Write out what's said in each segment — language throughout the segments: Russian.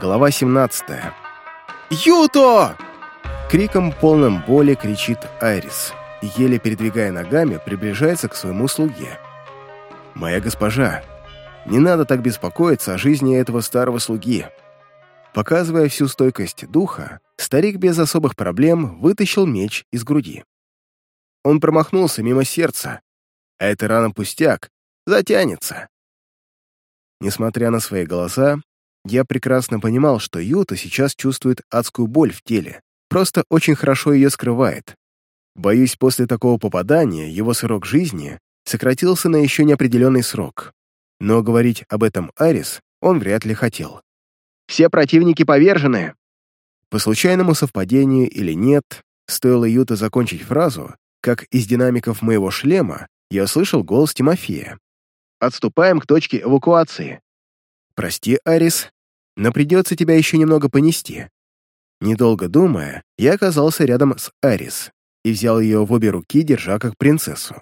Глава 17. «Юто!» Криком полным боли кричит Айрис, еле передвигая ногами, приближается к своему слуге. «Моя госпожа, не надо так беспокоиться о жизни этого старого слуги». Показывая всю стойкость духа, старик без особых проблем вытащил меч из груди. Он промахнулся мимо сердца, а это рана пустяк, затянется. Несмотря на свои глаза, я прекрасно понимал, что Юта сейчас чувствует адскую боль в теле, просто очень хорошо ее скрывает. Боюсь, после такого попадания его срок жизни сократился на еще неопределенный срок. Но говорить об этом Арис он вряд ли хотел. «Все противники повержены!» По случайному совпадению или нет, стоило Юта закончить фразу, как из динамиков моего шлема я услышал голос Тимофея. «Отступаем к точке эвакуации». «Прости, Арис, но придется тебя еще немного понести». Недолго думая, я оказался рядом с Арис и взял ее в обе руки, держа как принцессу.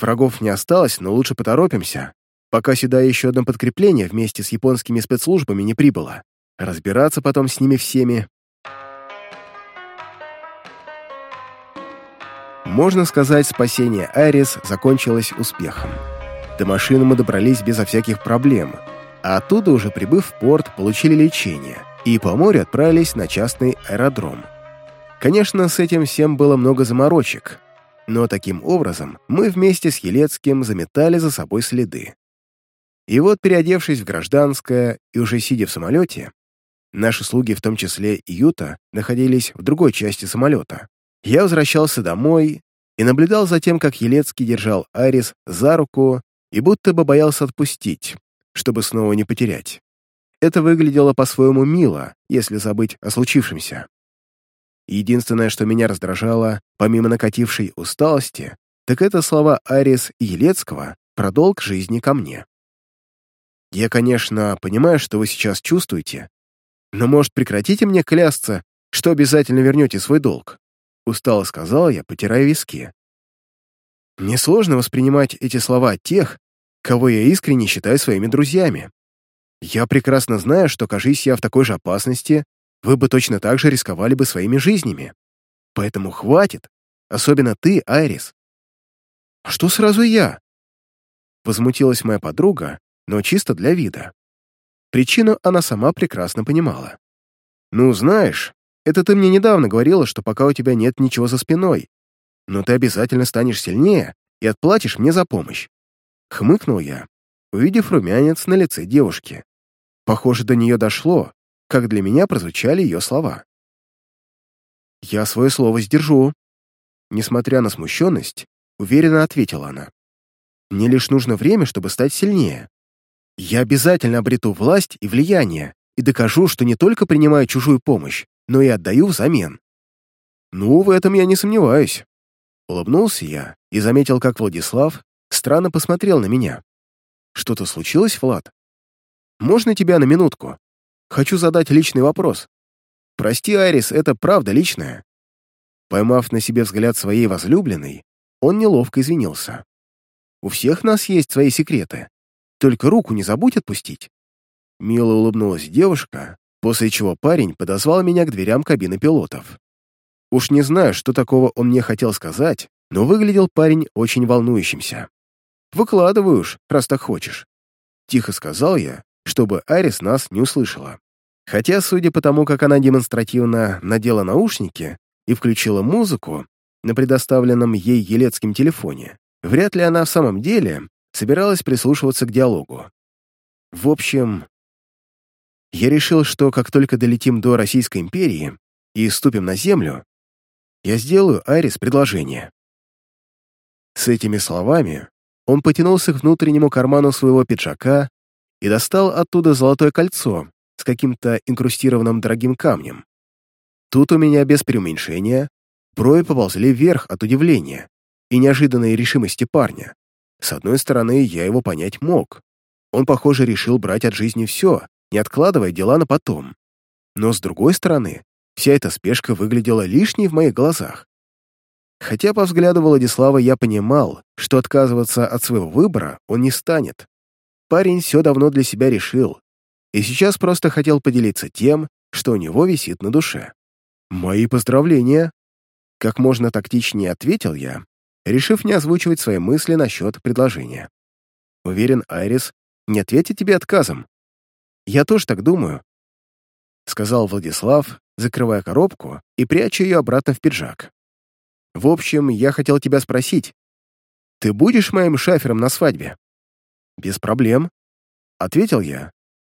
Врагов не осталось, но лучше поторопимся, пока сюда еще одно подкрепление вместе с японскими спецслужбами не прибыло. Разбираться потом с ними всеми. Можно сказать, спасение Арис закончилось успехом. До машины мы добрались безо всяких проблем — а оттуда, уже прибыв в порт, получили лечение и по морю отправились на частный аэродром. Конечно, с этим всем было много заморочек, но таким образом мы вместе с Елецким заметали за собой следы. И вот, переодевшись в гражданское и уже сидя в самолете, наши слуги, в том числе и Юта, находились в другой части самолета. Я возвращался домой и наблюдал за тем, как Елецкий держал Арис за руку и будто бы боялся отпустить, чтобы снова не потерять. Это выглядело по-своему мило, если забыть о случившемся. Единственное, что меня раздражало, помимо накатившей усталости, так это слова Арис Елецкого про долг жизни ко мне. Я, конечно, понимаю, что вы сейчас чувствуете, но, может, прекратите мне клясться, что обязательно вернете свой долг? Устало сказала я, потирая виски. Мне сложно воспринимать эти слова тех, кого я искренне считаю своими друзьями. Я прекрасно знаю, что, кажись я в такой же опасности, вы бы точно так же рисковали бы своими жизнями. Поэтому хватит, особенно ты, Айрис. А что сразу я? Возмутилась моя подруга, но чисто для вида. Причину она сама прекрасно понимала. «Ну, знаешь, это ты мне недавно говорила, что пока у тебя нет ничего за спиной, но ты обязательно станешь сильнее и отплатишь мне за помощь. Хмыкнул я, увидев румянец на лице девушки. Похоже, до нее дошло, как для меня прозвучали ее слова. «Я свое слово сдержу», — несмотря на смущенность, уверенно ответила она. «Мне лишь нужно время, чтобы стать сильнее. Я обязательно обрету власть и влияние и докажу, что не только принимаю чужую помощь, но и отдаю взамен». «Ну, в этом я не сомневаюсь», — улыбнулся я и заметил, как Владислав странно посмотрел на меня. «Что-то случилось, Влад? Можно тебя на минутку? Хочу задать личный вопрос. Прости, Айрис, это правда личное». Поймав на себе взгляд своей возлюбленной, он неловко извинился. «У всех нас есть свои секреты. Только руку не забудь отпустить». Мило улыбнулась девушка, после чего парень подозвал меня к дверям кабины пилотов. Уж не знаю, что такого он мне хотел сказать, но выглядел парень очень волнующимся. Выкладывай уж, раз так хочешь. Тихо сказал я, чтобы Арис нас не услышала. Хотя, судя по тому, как она демонстративно надела наушники и включила музыку на предоставленном ей елецким телефоне, вряд ли она в самом деле собиралась прислушиваться к диалогу. В общем, я решил, что как только долетим до Российской империи и ступим на землю, я сделаю Арис предложение. С этими словами он потянулся к внутреннему карману своего пиджака и достал оттуда золотое кольцо с каким-то инкрустированным дорогим камнем. Тут у меня без преуменьшения брови поползли вверх от удивления и неожиданной решимости парня. С одной стороны, я его понять мог. Он, похоже, решил брать от жизни все, не откладывая дела на потом. Но с другой стороны, вся эта спешка выглядела лишней в моих глазах. Хотя по взгляду Владислава я понимал, что отказываться от своего выбора он не станет. Парень все давно для себя решил, и сейчас просто хотел поделиться тем, что у него висит на душе. «Мои поздравления!» Как можно тактичнее ответил я, решив не озвучивать свои мысли насчет предложения. Уверен, Айрис не ответит тебе отказом. Я тоже так думаю, — сказал Владислав, закрывая коробку и пряча ее обратно в пиджак. В общем, я хотел тебя спросить, ты будешь моим шафером на свадьбе? Без проблем, — ответил я,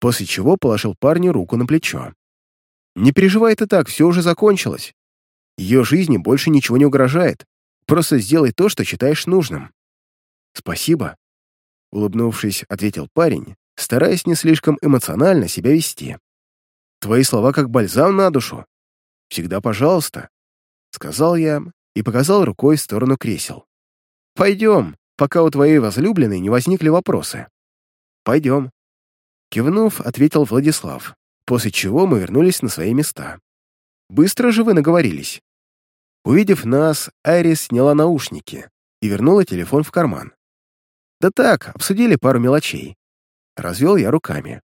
после чего положил парню руку на плечо. Не переживай ты так, все уже закончилось. Ее жизни больше ничего не угрожает. Просто сделай то, что считаешь нужным. Спасибо. Улыбнувшись, ответил парень, стараясь не слишком эмоционально себя вести. Твои слова как бальзам на душу. Всегда пожалуйста. Сказал я и показал рукой в сторону кресел. Пойдем, пока у твоей возлюбленной не возникли вопросы. Пойдем. Кивнув, ответил Владислав, после чего мы вернулись на свои места. Быстро же вы наговорились. Увидев нас, Айрис сняла наушники и вернула телефон в карман. «Да так, обсудили пару мелочей». Развел я руками.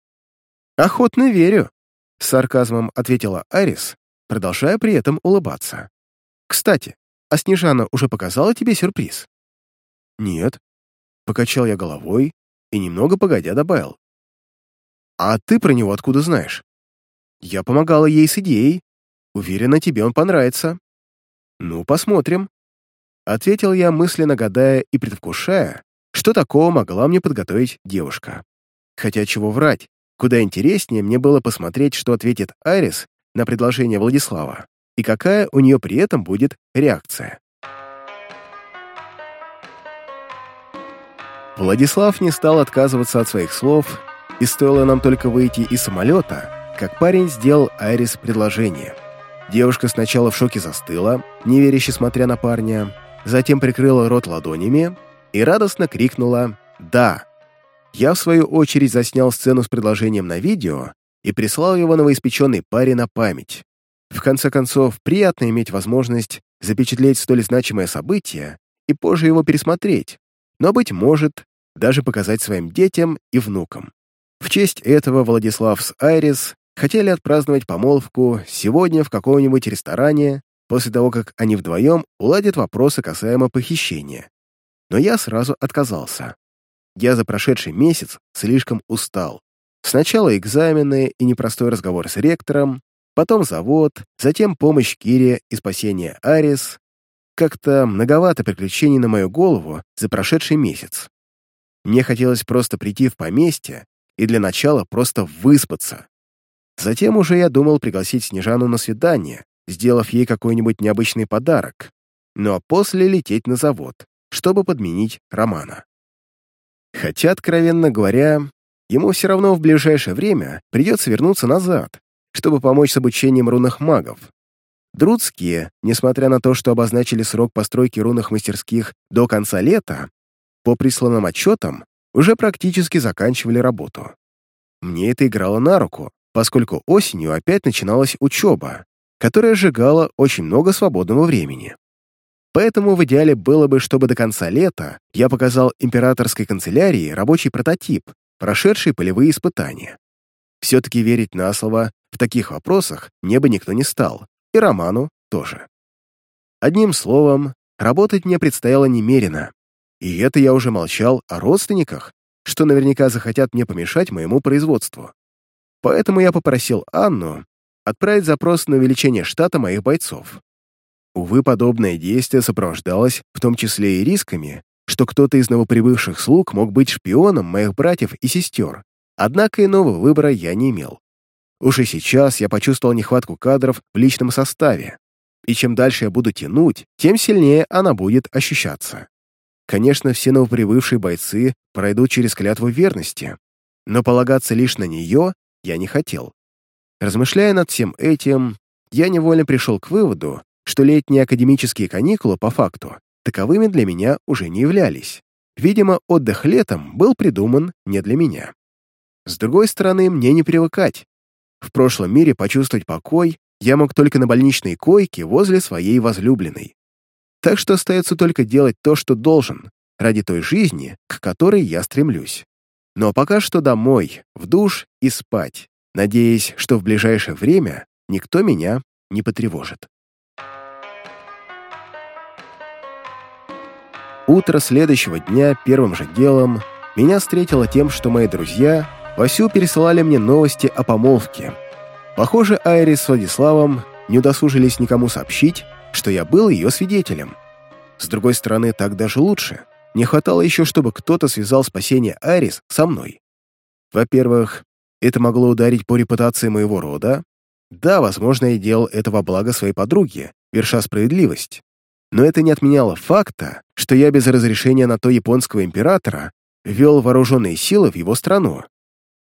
«Охотно верю», — с сарказмом ответила Айрис, продолжая при этом улыбаться. «Кстати, а Снежана уже показала тебе сюрприз?» «Нет», — покачал я головой и немного погодя добавил. «А ты про него откуда знаешь?» «Я помогала ей с идеей. Уверена, тебе он понравится». «Ну, посмотрим», — ответил я, мысленно гадая и предвкушая, что такого могла мне подготовить девушка. Хотя чего врать, куда интереснее мне было посмотреть, что ответит Айрис на предложение Владислава и какая у нее при этом будет реакция. Владислав не стал отказываться от своих слов, и стоило нам только выйти из самолета, как парень сделал Айрис предложение — Девушка сначала в шоке застыла, неверяще смотря на парня, затем прикрыла рот ладонями и радостно крикнула «Да!». Я, в свою очередь, заснял сцену с предложением на видео и прислал его новоиспеченной паре на память. В конце концов, приятно иметь возможность запечатлеть столь значимое событие и позже его пересмотреть, но, быть может, даже показать своим детям и внукам. В честь этого Владислав с Айрис хотели отпраздновать помолвку сегодня в каком-нибудь ресторане, после того, как они вдвоем уладят вопросы касаемо похищения. Но я сразу отказался. Я за прошедший месяц слишком устал. Сначала экзамены и непростой разговор с ректором, потом завод, затем помощь Кире и спасение Арис. Как-то многовато приключений на мою голову за прошедший месяц. Мне хотелось просто прийти в поместье и для начала просто выспаться. Затем уже я думал пригласить Снежану на свидание, сделав ей какой-нибудь необычный подарок, ну а после лететь на завод, чтобы подменить Романа. Хотя, откровенно говоря, ему все равно в ближайшее время придется вернуться назад, чтобы помочь с обучением рунных магов. Друдские, несмотря на то, что обозначили срок постройки рунных мастерских до конца лета, по присланным отчетам уже практически заканчивали работу. Мне это играло на руку, поскольку осенью опять начиналась учеба, которая сжигала очень много свободного времени. Поэтому в идеале было бы, чтобы до конца лета я показал императорской канцелярии рабочий прототип, прошедший полевые испытания. Все-таки верить на слово в таких вопросах мне бы никто не стал, и Роману тоже. Одним словом, работать мне предстояло немерено, и это я уже молчал о родственниках, что наверняка захотят мне помешать моему производству. Поэтому я попросил Анну отправить запрос на увеличение штата моих бойцов. Увы, подобное действие сопровождалось в том числе и рисками, что кто-то из новоприбывших слуг мог быть шпионом моих братьев и сестер, однако иного выбора я не имел. Уже сейчас я почувствовал нехватку кадров в личном составе, и чем дальше я буду тянуть, тем сильнее она будет ощущаться. Конечно, все новоприбывшие бойцы пройдут через клятву верности, но полагаться лишь на нее я не хотел. Размышляя над всем этим, я невольно пришел к выводу, что летние академические каникулы, по факту, таковыми для меня уже не являлись. Видимо, отдых летом был придуман не для меня. С другой стороны, мне не привыкать. В прошлом мире почувствовать покой я мог только на больничной койке возле своей возлюбленной. Так что остается только делать то, что должен, ради той жизни, к которой я стремлюсь. Но пока что домой, в душ и спать, надеясь, что в ближайшее время никто меня не потревожит. Утро следующего дня первым же делом меня встретило тем, что мои друзья вовсю пересылали мне новости о помолвке. Похоже, Айрис с Владиславом не удосужились никому сообщить, что я был ее свидетелем. С другой стороны, так даже лучше. Не хватало еще, чтобы кто-то связал спасение Айрис со мной. Во-первых, это могло ударить по репутации моего рода. Да, возможно, я делал это во благо своей подруги, верша справедливость но это не отменяло факта, что я без разрешения на то японского императора ввел вооруженные силы в его страну.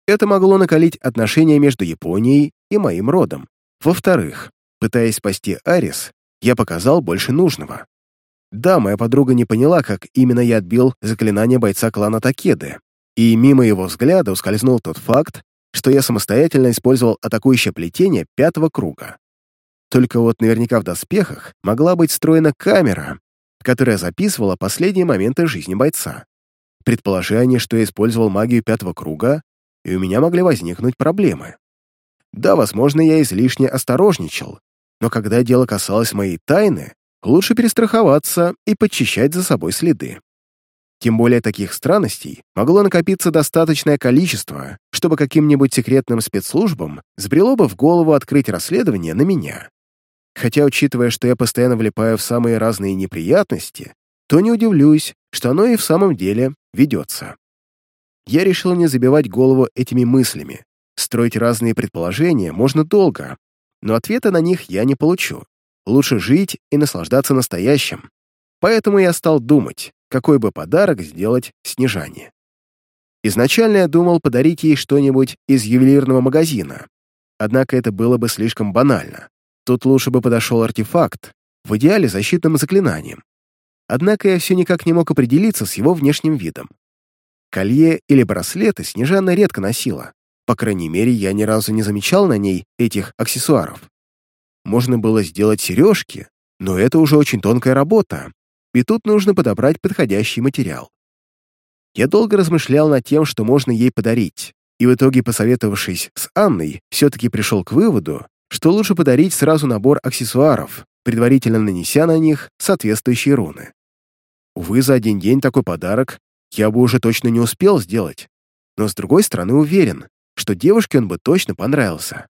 Это могло накалить отношения между Японией и моим родом. Во-вторых, пытаясь спасти Арис, я показал больше нужного. Да, моя подруга не поняла, как именно я отбил заклинание бойца клана Такеды, и мимо его взгляда ускользнул тот факт, что я самостоятельно использовал атакующее плетение пятого круга. Только вот наверняка в доспехах могла быть встроена камера, которая записывала последние моменты жизни бойца. Предположи они, что я использовал магию пятого круга, и у меня могли возникнуть проблемы. Да, возможно, я излишне осторожничал, но когда дело касалось моей тайны, лучше перестраховаться и подчищать за собой следы. Тем более таких странностей могло накопиться достаточное количество, чтобы каким-нибудь секретным спецслужбам сбрело бы в голову открыть расследование на меня. Хотя, учитывая, что я постоянно влипаю в самые разные неприятности, то не удивлюсь, что оно и в самом деле ведется. Я решил не забивать голову этими мыслями. Строить разные предположения можно долго, но ответа на них я не получу. Лучше жить и наслаждаться настоящим. Поэтому я стал думать, какой бы подарок сделать Снежане. Изначально я думал подарить ей что-нибудь из ювелирного магазина, однако это было бы слишком банально. Тут лучше бы подошел артефакт, в идеале защитным заклинанием. Однако я все никак не мог определиться с его внешним видом. Колье или браслеты Снежана редко носила. По крайней мере, я ни разу не замечал на ней этих аксессуаров. Можно было сделать сережки, но это уже очень тонкая работа, и тут нужно подобрать подходящий материал. Я долго размышлял над тем, что можно ей подарить, и в итоге, посоветовавшись с Анной, все-таки пришел к выводу, что лучше подарить сразу набор аксессуаров, предварительно нанеся на них соответствующие руны. Увы, за один день такой подарок я бы уже точно не успел сделать, но с другой стороны уверен, что девушке он бы точно понравился.